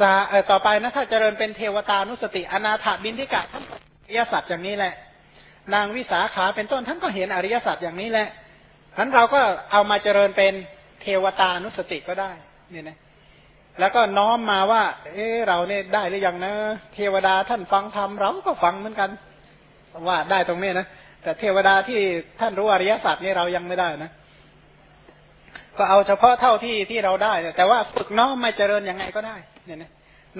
สาต่อไปนะถ้าเจริญเป็นเทวตานุสติอนาถาบินทิกะท่านอริยสัจอย่างนี้แหละ นางวิสาขาเป็นต้นท่านก็เห็นอริยสัจอย่างนี้แหละฉะนั้นเราก็เอามาเจริญเป็นเทวตานุสติก็ได้เนี่ยนะแล้วก็น้อมมาว่า เออเราเนี่ยได้หรือยังนะ เทวดาท่านฟังธรรมเราก็ฟังเหมือนกันว่าได้ตรงนี้นะแต่เทวดาที่ท่านรู้อริยสัจนี่เรายังไม่ได้นะ ก็เอาเฉพาะเท่าที่ที่เราได้ แต่ว่าฝึกน้อมมาเจริญยังไงก็ได้เนี่ยนะ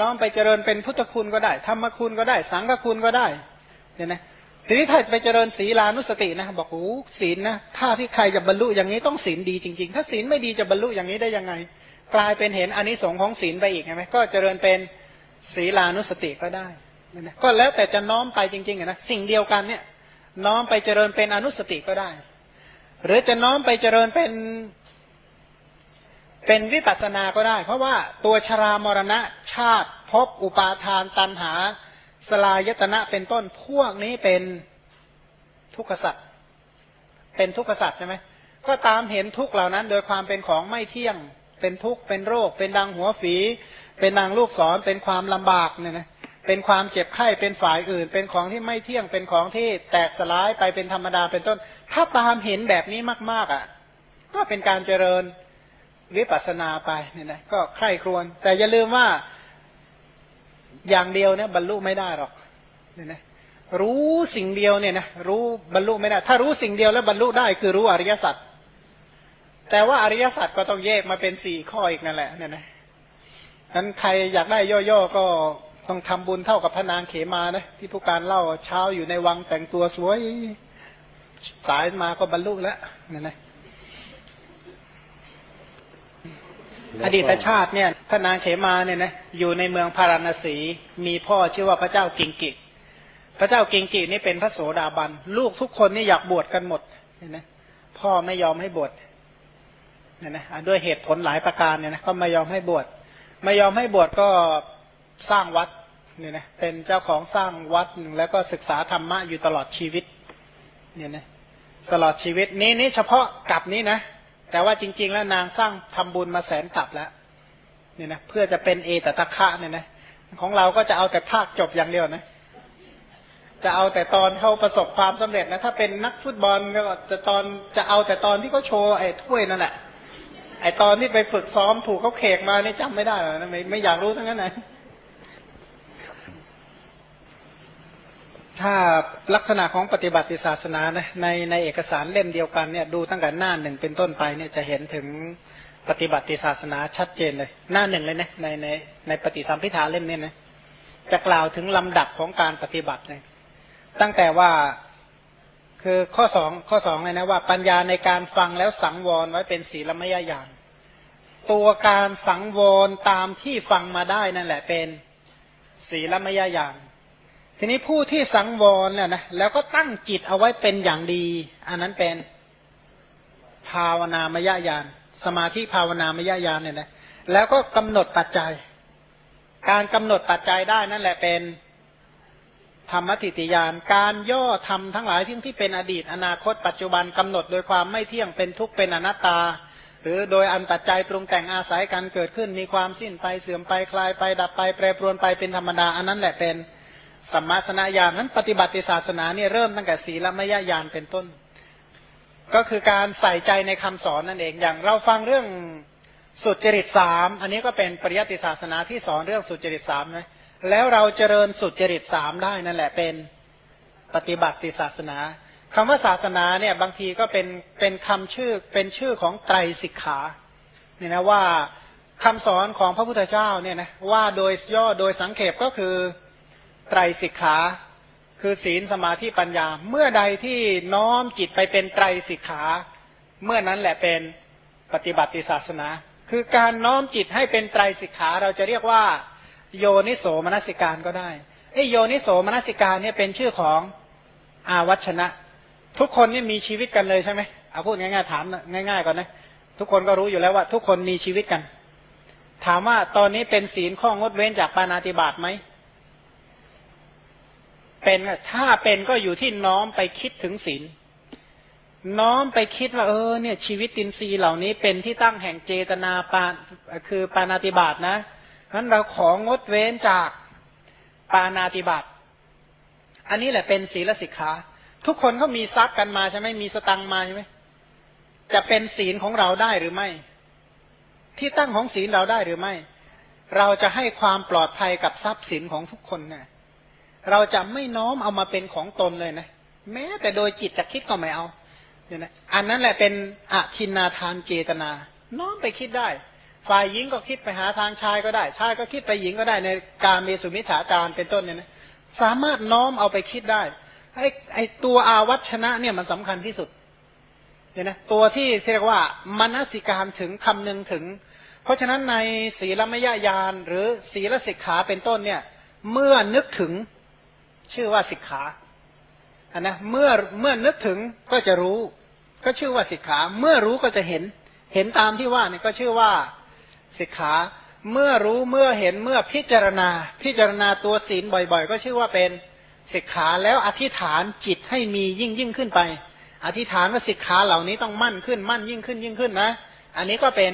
น้อมไปเจริญเป็นพุทธคุณก็ได้ธรรมคุณก็ได้ สังฆคุณก็ได้เนี่ยนะทีนี้ถ้าไปเจริญศีลานุสตินะบอกโอ้ศีลนะถ้าที่ใครจะบรรลุอย่างนี้ต้องศีลดีจริง ๆ ถ้าศีลไม่ดีจะบรรลุอย่างนี้ได้ยังไง กลายเป็นเห็นอนนิสงส์ของศีลไปอีกใช่ไหมก็เจริญเป็นศีลานุสติก็ได้นะก็แล้วแต่จะน้อมไปจริงๆนะสิ่งเดียวกันเนี่ย น้อมไปเจริญเป็นอนุสติก็ได้ หรือจะน้อมไปเจริญเป็น เป็นวิปัสสนาก็ได้ เพราะว่าตัวชรามรณะชาติภพอุปาทานตันหา สลายตนะเป็นต้นพวกนี้เป็นทุกขสัตว์เป็นทุกขสัตว์ใช่ไหมก็ตามเห็นทุกเหล่านั้น โดยความเป็นของไม่เที่ยง เป็นทุกข์เป็นโรค เป็นดังหัวฝี เป็นนางลูกศรเป็นความลำบากเนี่ยนะเป็นความเจ็บไข้เป็นฝ่ายอื่น เป็นของที่ไม่เที่ยงเป็นของที่แตกสลายไปเป็นธรรมดาเป็นต้น ถ้าตามเห็นแบบนี้มาก ๆ อะ ก็เป็นการเจริญ วิปัสสนาไปเนี่ยนะก็ใคร่ครวญแต่อย่าลืมว่าอย่างเดียวเนี่ยบรรลุไม่ได้หรอกเนี่ยนะรู้สิ่งเดียวเนี่ยนะรู้บรรลุไม่ได้ ถ้ารู้สิ่งเดียวแล้วบรรลุได้คือรู้อริยสัจแต่ว่าอริยสัจก็ต้องแยกมาเป็นสี่ข้ออีกนั่นแหละเนี่ยนะนั้นใครอยากได้ย่อๆก็ต้องทำบุญเท่ากับพระนางเขมานะที่ผู้การเล่าเช้าอยู่ในวังแต่งตัวสวย สายมาก็บรรลุแล้วเนี่ยนะ อดีตชาติเนี่ยพระนางเขมาเนี่ยนะอยู่ในเมืองพาราณสี มีพ่อชื่อว่าพระเจ้ากิงกิ พระเจ้ากิงกินี่เป็นพระโสดาบัน ลูกทุกคนนี่อยากบวชกันหมดเนี่ยนะพ่อไม่ยอมให้บวชเนี่ยนะด้วยเหตุผลหลายประการเนี่ยนะก็ไม่ยอมให้บวชไม่ยอมให้บวชก็สร้างวัดเนี่ยนะเป็นเจ้าของสร้างวัดแล้วก็ศึกษาธรรมะอยู่ตลอดชีวิต เนี่ยนะตลอดชีวิตนี้นี่เฉพาะกับนี้นะ แต่ว่าจริง ๆ แล้วนางสร้างทำบุญมาแสนกลับแล้วเนี่ยนะเพื่อจะเป็นเอตตะคะเนี่ยนะของเราก็จะเอาแต่ภาคจบอย่างเดียวนะ จะเอาแต่ตอนเขาประสบความสำเร็จนะถ้าเป็นนักฟุตบอลก็จะตอนจะเอาแต่ตอนที่เขาโชว์ไอ้ถ้วยนั่นแหละไอ้ตอนที่ไปฝึกซ้อมถูกเขาเขกมานี่จำไม่ได้หรอกนะไม่ไม่อยากรู้ทั้งนั้นนะ ถ้าลักษณะของปฏิบัติศาสนานะในในเอกสารเล่มเดียวกันเนี่ยดูตั้งแต่หน้าหนึ่งเป็นต้นไปเนี่ยจะเห็นถึงปฏิบัติศาสนาชัดเจนเลย หน้าหนึ่งเลยนะในในในปฏิสัมพิธาเล่มนี้นะจะกล่าวถึงลำดับของการปฏิบัติเลย ตั้งแต่ว่าคือข้อสองข้อสองเลยนะว่า ปัญญาในการฟังแล้วสังวรไว้เป็นศีลมยญาณตัวการสังวรตามที่ฟังมาได้นั่นแหละเป็นศีลมยญาณ ทีนี้ผู้ที่สังวรเนี่ยนะแล้วก็ตั้งจิตเอาไว้เป็นอย่างดี อันนั้นเป็นภาวนามยญาณสมาธิภาวนามยญาณเนี่ยนะแล้วก็กำหนดปัจจัย การกำหนดปัจจัยได้นั่นแหละเป็นธรรมติติยาน การย่อทำทั้งหลายที่ที่เป็นอดีต อนาคต ปัจจุบันกำหนดโดยความไม่เที่ยงเป็นทุกข์เป็นอนัตตา หรือโดยอันปัจจัยปรุงแต่งอาศัยการเกิดขึ้นมีความสิ้นไปเสื่อมไปคลายไปดับไป แปรปรวนไปเป็นธรรมดา อันนั้นแหละเป็น สัมมาสนญาณนั้นปฏิบัติศาสนาเนี่ยเริ่มตั้งแต่ศีลมยญาณเป็นต้น ก็คือการใส่ใจในคำสอนนั่นเองอย่างเราฟังเรื่องสุจริตสามอันนี้ก็เป็นปริยัติศาสนาที่สอนเรื่องสุจริตสามนะแล้วเราเจริญสุจริตสามได้นั่นแหละเป็นปฏิบัติศาสนาคำว่าศาสนาเนี่ยบางทีก็เป็นเป็นคำชื่อเป็นชื่อของไตรสิกขาเนี่ยนะว่าคำสอนของพระพุทธเจ้าเนี่ยนะว่าโดยย่อโดยสังเขปก็คือ ไตรสิกขาคือศีลสมาธิปัญญา เมื่อใดที่น้อมจิตไปเป็นไตรสิกขา เมื่อนั้นแหละเป็นปฏิบัติศาสนา คือการน้อมจิตให้เป็นไตรสิกขา เราจะเรียกว่า โยนิโสมนสิการก็ได้ไอโยนิโสมนสิการเนี่ยเป็นชื่อของอาวัชนะ ทุกคนนี่มีชีวิตกันเลยใช่ไหมเอาพูดง่ายๆถามง่าย ๆ ก่อนนะทุกคนก็รู้อยู่แล้วว่า ทุกคนมีชีวิตกัน ถามว่าตอนนี้เป็นศีลข้องดเว้นจากปานาติบาตไหม เป็นถ้าเป็นก็อยู่ที่น้อมไปคิดถึงศีลน้อมไปคิดว่าเออเนี่ยชีวิตตินรีเหล่านี้เป็นที่ตั้งแห่งเจตนาปาคือปานาติบาตนะนั้นเราของดเว้นจากปานาติบาตอันนี้แหละเป็นศีลสิกขา ทุกคนเขามีทรัพย์กันมาใช่ไหมมีสตังมาใช่ไหมจะเป็นศีลของเราได้หรือไม่ ที่ตั้งของศีลเราได้หรือไม่ เราจะให้ความปลอดภัยกับทรัพย์สินของทุกคนเนะ่ย เราจะไม่น้อมเอามาเป็นของตนเลยนะ แม้แต่โดยจิตจะคิดก็ไม่เอาเนี่ยนะอันนั้นแหละเป็นอธินาทานเจตนา น้อมไปคิดได้ ฝ่ายหญิงก็คิดไปหาทางชายก็ได้ ชายก็คิดไปหญิงก็ได้ในการเมสุมิฉาจารเป็นต้นเนี่ยนะสามารถน้อมเอาไปคิดได้ไอ้ไอ้ตัวอาวัชนะเนี่ยมันสำคัญที่สุดเนี่ยนะตัวที่เรียกว่ามนสิการถึงคำนึงถึง เพราะฉะนั้นในศีลมยญาณหรือศีลสิกขาเป็นต้นเนี่ย เมื่อนึกถึง ชื่อว่าสิกขาอันนะเมื่อเมื่อนึกถึงก็จะรู้ ก็ชื่อว่าสิกขา เมื่อรู้ก็จะเห็น เห็นตามที่ว่าเนี่ยก็ชื่อว่าสิกขา เมื่อรู้เมื่อเห็นเมื่อพิจารณา พิจารณาตัวศีลบ่อย ๆ ก็ชื่อว่าเป็นสิกขาแล้วอธิษฐานจิตให้มียิ่งยิ่งขึ้นไป อธิษฐานว่าสิกขาเหล่านี้ต้องมั่นขึ้นมั่นยิ่งขึ้นยิ่งขึ้นนะ อันนี้ก็เป็น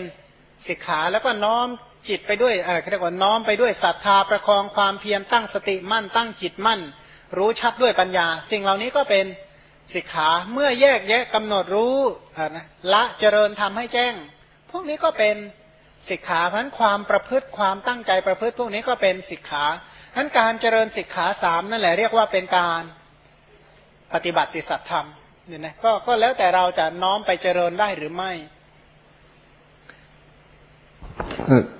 สิกขาแล้วก็น้อมจิตไปด้วยเออเรียกว่าน้อมไปด้วยศรัทธาประคองความเพียรตั้งสติมั่นตั้งจิตมั่น รู้ชัดด้วยปัญญา สิ่งเหล่านี้ก็เป็นสิกขาเมื่อแยกแยะกำหนดรู้นะละเจริญทำให้แจ้ง พวกนี้ก็เป็นสิกขาเพราะความประพฤติความตั้งใจประพฤติ พวกนี้ก็เป็นสิกขาเพราะการเจริญสิกขาสามนั่นแหละเรียกว่าเป็นการปฏิบัติสัตธรรมเนี่ยนะก็ก็แล้วแต่เราจะน้อมไปเจริญได้หรือไม่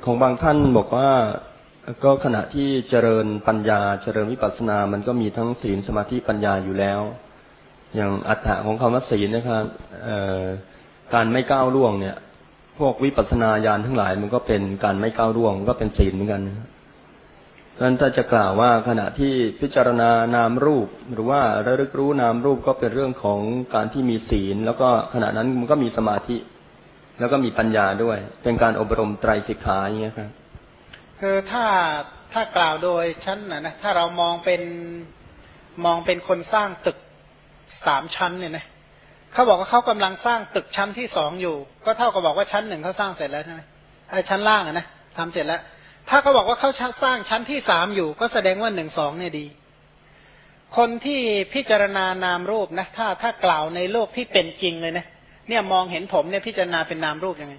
ของบางท่านบอกว่า ก็ขณะที่เจริญปัญญาเจริญวิปัสสนา มันก็มีทั้งศีลสมาธิปัญญาอยู่แล้ว อย่างอัฏฐะของคำว่าศีลนะครับการไม่ก้าวล่วงเนี่ย พวกวิปัสสนาญาณทั้งหลาย มันก็เป็นการไม่ก้าวล่วงก็เป็นศีลเหมือนกันนั้นถ้าจะกล่าวว่าขณะที่พิจารณานามรูป หรือว่าระลึกรู้นามรูปก็เป็นเรื่องของการที่มีศีล แล้วก็ขณะนั้นมันก็มีสมาธิ แล้วก็มีปัญญาด้วย เป็นการอบรมไตรสิกขาอย่างเงี้ยครับ คือถ้าถ้ากล่าวโดยชั้นนะนะถ้าเรามองเป็นมองเป็นคนสร้างตึกสามชั้นเนี่ยนะเขาบอกว่าเขากำลังสร้างตึกชั้นที่สองอยู่ ก็เท่ากับบอกว่าชั้นหนึ่งเขาสร้างเสร็จแล้วใช่ไหมไอ้ชั้นล่างอะนะทำเสร็จแล้ว ถ้าเขาบอกว่าเขาสร้างชั้นที่สามอยู่ ก็แสดงว่าหนึ่งสองเนี่ยดี คนที่พิจารณานามรูปนะถ้าถ้ากล่าวในโลกที่เป็นจริงเลยนะเนี่ยมองเห็นผมเนี่ยพิจารณาเป็นนามรูปยังไง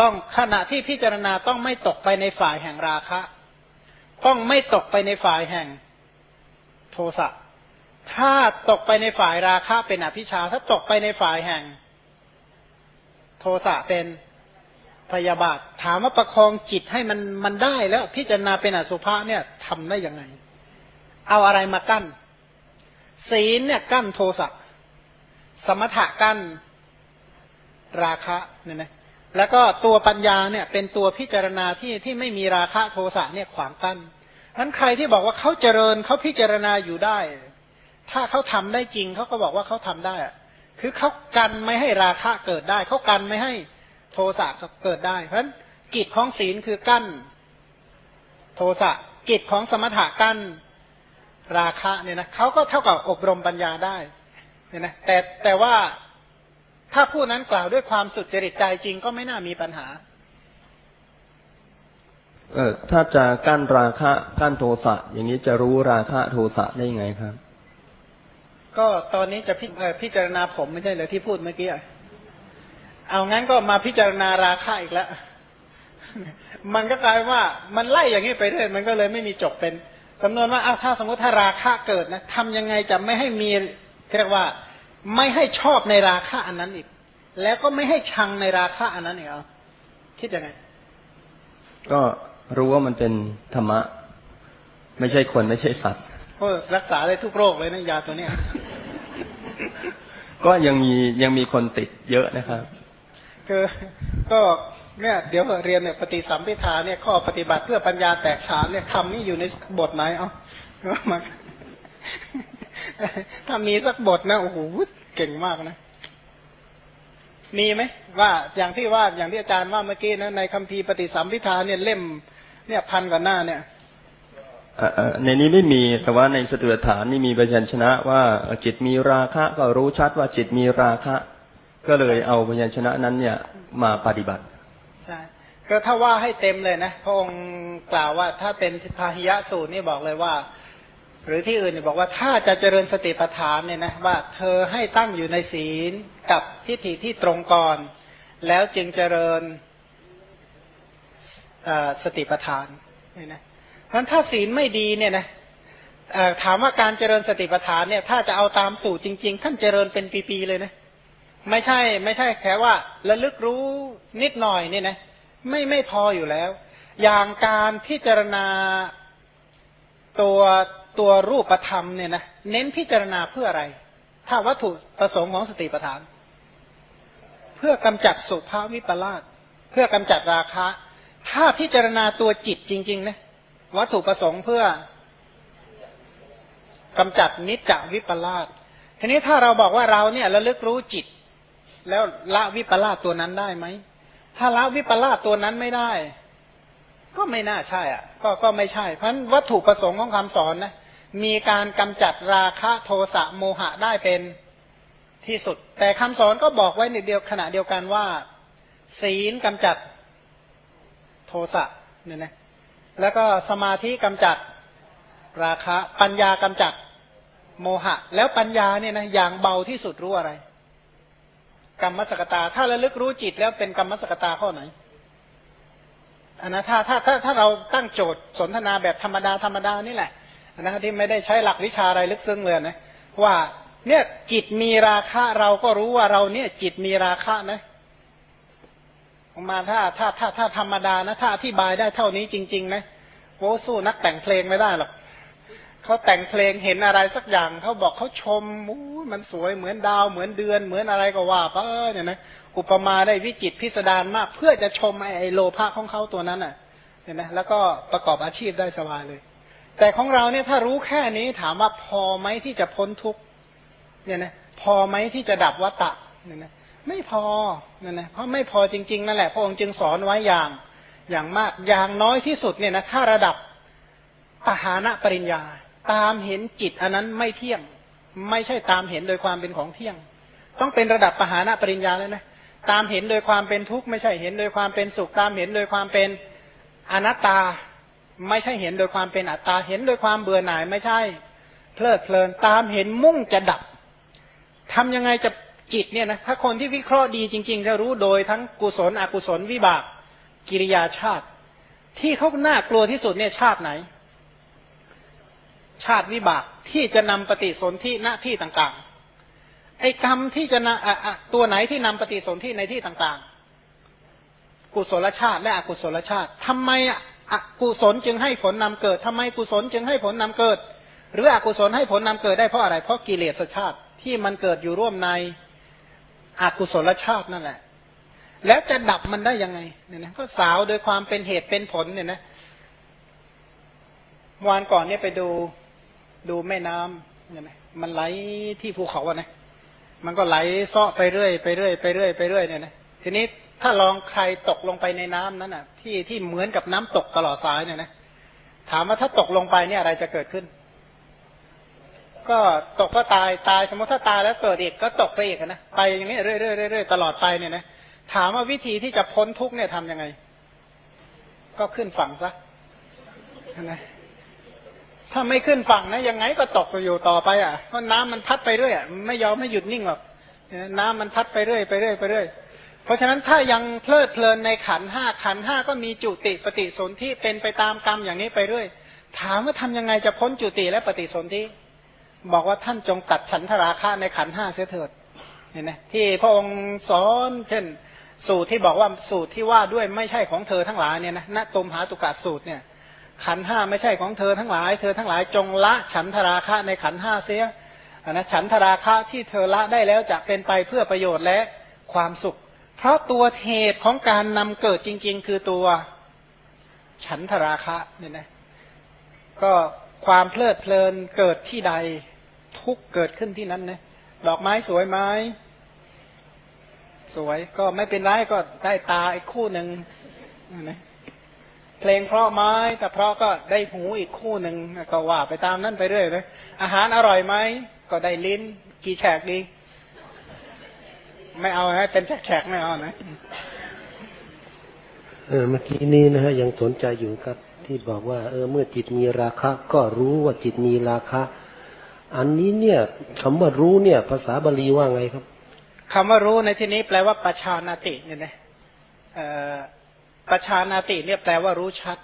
ต้องขณะที่พิจารณาต้องไม่ตกไปในฝ่ายแห่งราคะ ต้องไม่ตกไปในฝ่ายแห่งโทสะถ้าตกไปในฝ่ายราคะเป็นอภิชา ถ้าตกไปในฝ่ายแห่ง โทสะเป็นพยาบาท ถามว่าประคองจิตให้มันมันได้แล้ว พิจารณาเป็นอสุภะเนี่ยทำได้ยังไง เอาอะไรมากั้น ศีลเนี่ยกั้นโทสะสมถะกั้นราคะเนี่ยนะ แล้วก็ตัวปัญญาเนี่ยเป็นตัวพิจารณาที่ที่ไม่มีราคะโทสะเนี่ยขวางกัน้นนั้นใครที่บอกว่าเขาเจริญเขาพิจารณาอยู่ได้ ถ้าเขาทำได้จริงเขาก็บอกว่าเขาทำได้ คือเขากันไม่ให้ราคะเกิดได้ เขากันไม่ให้โทสะเกิดได้ เพราะฉะนั้นกิจของศีลคือกั้น โทสะกิจของสมถะกั้นราคะเนี่ยนะเขาก็เท่ากับอบรมปัญญาได้เนี่ยนะแต่แต่ว่า ถ้าผู้นั้นกล่าวด้วยความสุดจริตใจจริงก็ไม่น่ามีปัญหา เออถ้าจะกั้นราคะกั้นโทสะอย่างนี้จะรู้ราคะโทสะได้ยังไงครับ ก็ตอนนี้จะพิพจารณาผมไม่ใช่เลยที่พูดเมื่อกี้เอางั้นก็มาพิจารณาราคะอีกแล้วมันก็กลายว่ามันไล่อย่างนี้ไปเรื่อยมันก็เลยไม่มีจบเป็นสำนวนว่าเอาถ้าสมมติถ้าราคะเกิดนะทำยังไงจะไม่ให้มีเรียกว่า ไม่ให้ชอบในราคาอันนั้นอีก แล้วก็ไม่ให้ชังในราคาอันนั้นอีกเอาคิดยังไง ก็รู้ว่ามันเป็นธรรมะ ไม่ใช่คนไม่ใช่สัตว์ก็รักษาได้ทุกโรคเลยนะยาตัวเนี้ยก็ยังมียังมีคนติดเยอะนะครับคือก็เนี่ยเดี๋ยวเรียนเนี่ยปฏิสัมพิทาเนี่ยข้อปฏิบัติเพื่อปัญญาแตกฉานเนี่ยคำนี้อยู่ในบทไหนเอามา ถ้ามีสักบทนะโอ้โหเก่งมากนะ มีไหมว่าอย่างที่ว่าอย่างที่อาจารย์ว่าเมื่อกี้นะในคัมภีร์ปฏิสัมพิธาเนี่ยเล่ม เนี่ยพันกว่าหน้าเนี่ยในนี้ไม่มีแต่ว่าในสตุฐานนี่มีพยัญชนะว่าจิตมีราคะ ก็รู้ชัดว่าจิตมีราคะ ก็เลยเอาพยัญชนะนั้นเนี่ยมาปฏิบัติใช่ก็ถ้าว่าให้เต็มเลยนะพระองค์กล่าวว่าถ้าเป็นพาหิยะสูตรนี่บอกเลยว่า หรือที่อื่นบอกว่าถ้าจะเจริญสติปัฏฐานเนี่ยนะว่าเธอให้ตั้งอยู่ในศีลกับทิฏฐิที่ตรงก่อน แล้วจึงเจริญสติปัฏฐานนี่นะเพราะถ้าศีลไม่ดีเนี่ยนะถามว่าการเจริญสติปัฏฐานเนี่ย ถ้าจะเอาตามสูตรจริง ๆ ท่านเจริญเป็นปีๆเลยนะไม่ใช่ ไม่ใช่แค่ว่าระลึกรู้นิดหน่อยนี่นะไม่ไม่พออยู่แล้ว อย่างการพิจารณา ตัวตัวรูปธรรมเนี่ยนะเน้นพิจารณาเพื่ออะไร ถ้าวัตถุประสงค์ของสติปัฏฐาน เพื่อกำจัดสุภาวิปลาสเพื่อกำจัดราคะ ถ้าพิจารณาตัวจิตจริงๆนะวัตถุประสงค์เพื่อกำจัดนิจจวิปลาสทีนี้ถ้าเราบอกว่าเราเนี่ยระลึกรู้จิต แล้วละวิปลาสตัวนั้นได้ไหมถ้าละวิปลาสตัวนั้นไม่ได้ ก็ไม่น่าใช่อะ ก็ก็ไม่ใช่ เพราะวัตถุประสงค์ของคำสอนนะมีการกำจัดราคะโทสะโมหะได้เป็นที่สุด แต่คำสอนก็บอกไว้ในเดียวขณะเดียวกันว่า ศีลกำจัดโทสะเนี่ยนะแล้วก็สมาธิกำจัดราคะปัญญากำจัดโมหะ แล้วปัญญาเนี่ยนะอย่างเบาที่สุดรู้อะไร กรรมสกตา ถ้าระลึกรู้จิตแล้วเป็นกรรมสกตาข้อไหน อันนะถ้าถ้าถ้าถ้าเราตั้งโจทย์สนทนาแบบธรรมดาธรรมดานี่แหละนะที่ไม่ได้ใช้หลักวิชาอะไรลึกซึ้งเลยนะว่าเนี่ยจิตมีราคะเราก็รู้ว่าเราเนี่ยจิตมีราคะนะมาถ้าถ้าถ้าถ้าธรรมดานะถ้าอธิบายได้เท่านี้จริง ๆ นะโว้สู้นักแต่งเพลงไม่ได้หรอก เขาแต่งเพลงเห็นอะไรสักอย่างเขาบอกเขาชมมูมันสวยเหมือนดาวเหมือนเดือนเหมือนอะไรก็ว่าไปเนี่ยนะอุปมาได้วิจิตพิสดารมาก เพื่อจะชมไอ้โลภะของเขาตัวนั้นอะเห็นไหมแล้วก็ประกอบอาชีพได้สบายเลย แต่ของเราเนี่ยถ้ารู้แค่นี้ถามว่าพอไหมที่จะพ้นทุกเนี่ยนะพอไหมที่จะดับวัตตะเนี่ยนะไม่พอเนี่ยนะเพราะไม่พอจริงๆนั่นแหละพระองค์จึงสอนไว้อย่างอย่างมากอย่างน้อยที่สุดเนี่ยนะถ้าระดับปหานะปริญญา ตามเห็นจิตอันนั้นไม่เที่ยง ไม่ใช่ตามเห็นโดยความเป็นของเที่ยง ต้องเป็นระดับปหานะปริญญาแล้วนะตามเห็นโดยความเป็นทุกข์ไม่ใช่เห็นโดยความเป็นสุขตามเห็นโดยความเป็นอนัตตา ไม่ใช่เห็นโดยความเป็นอัตตา เห็นโดยความเบื่อหน่ายไม่ใช่ เพลิดเพลินตามเห็นมุ่งจะดับทำยังไงจะจิตเนี่ยนะถ้าคนที่วิเคราะห์ดีจริง ๆ จะรู้โดยทั้งกุศลอกุศลวิบาก กิริยาชาติ ที่เขาหน้ากลัวที่สุดเนี่ยชาติไหน ชาติวิบากที่จะนำปฏิสนธิหน้าที่ต่างๆ ไอ้กรรมที่จะนตัวไหนที่นำปฏิสนธิในที่ต่างๆ กุศลชาติและอกุศลชาติทำไมอกุศลจึงให้ผลนำเกิดทำไมกุศลจึงให้ผลนำเกิด หรืออกุศลให้ผลนำเกิดได้เพราะอะไร เพราะกิเลสชาติที่มันเกิดอยู่ร่วมในอกุศลชาตินั่นแหละ แล้วจะดับมันได้ยังไงเนี่ยนะก็สาวโดยความเป็นเหตุเป็นผลเนี่ยนะวันก่อนเนี่ยไปดู ดูแม่น้ำเนี่ยนะมันไหลที่ภูเขาอะนะ มันก็ไหลซ้อไปเรื่อยไปเรื่อยไปเรื่อยไปเรื่อยเนี่ยนะทีนี้ถ้าลองใครตกลงไปในน้ำนั้นอะ ที่ที่เหมือนกับน้ำตกตลอดสายเนี่ยนะถามว่าถ้าตกลงไปเนี่ยอะไรจะเกิดขึ้น ก็ตกก็ตายตายสมมติถ้าตายแล้วเกิดอีกก็ตกไปอีกนะไปอย่างนี้เรื่อยเรื่อยเรื่อยตลอดไปเนี่ยนะถามว่าวิธีที่จะพ้นทุกเนี่ยทํำยังไง ก็ขึ้นฝั่งซะนะ ถ้าไม่ขึ้นฝั่งนะยังไงก็ตกอยู่ต่อไปอะเพราะน้ำมันพัดไปเรื่อยไม่ยอมไม่หยุดนิ่งหรอกน้ำมันพัดไปเรื่อยไปเรื่อยไปเรื่อยเพราะฉะนั้นถ้ายังเพลิดเพลินในขันห้าขันห้าก็มีจุติปฏิสนธิเป็นไปตามกรรมอย่างนี้ไปเรื่อย ถามว่าทำยังไงจะพ้นจุติและปฏิสนธิบอกว่าท่านจงตัดฉันทราคะในขันห้าเสียเถิดเห็นไหมที่พระองค์สอนเช่นสูตรที่บอกว่าสูตรที่ว่าด้วยไม่ใช่ของเธอทั้งหลายเนี่ยนะณตมหาตุกาสูตรเนี่ย ขันห้าไม่ใช่ของเธอทั้งหลาย เธอทั้งหลายจงละฉันทราคะในขันห้าเสียนะฉันทราคะที่เธอละได้แล้วจะเป็นไปเพื่อประโยชน์และความสุข เพราะตัวเหตุของการนำเกิดจริง ๆ คือตัวฉันทราคะเนี่ยนะก็ความเพลิดเพลินเกิดที่ใดทุกเกิดขึ้นที่นั้นนะดอกไม้สวยไหมสวยก็ไม่เป็นไรก็ได้ตาอีกคู่หนึ่งนะ เพลงเพราะไม้แต่เพราะก็ได้หูอีกคู่หนึ่งก็ว่าไปตามนั่นไปเรื่อยเลยอาหารอร่อยไหมก็ได้ลิ้น กี่แฉกดี ไม่เอาให้เป็นแฉกๆไม่เอานะเออเมื่อกี้นี้นะฮะยังสนใจอยู่ครับ ที่บอกว่า เออเมื่อจิตมีราคะ ก็รู้ว่าจิตมีราคะ อันนี้เนี่ยคำว่ารู้เนี่ย ภาษาบาลีว่าไงครับคำว่ารู้ในที่นี้แปลว่าประชานาติเนี่ยนะเอ่อ ประชานาติเนี่ยแปลว่ารู้ชัด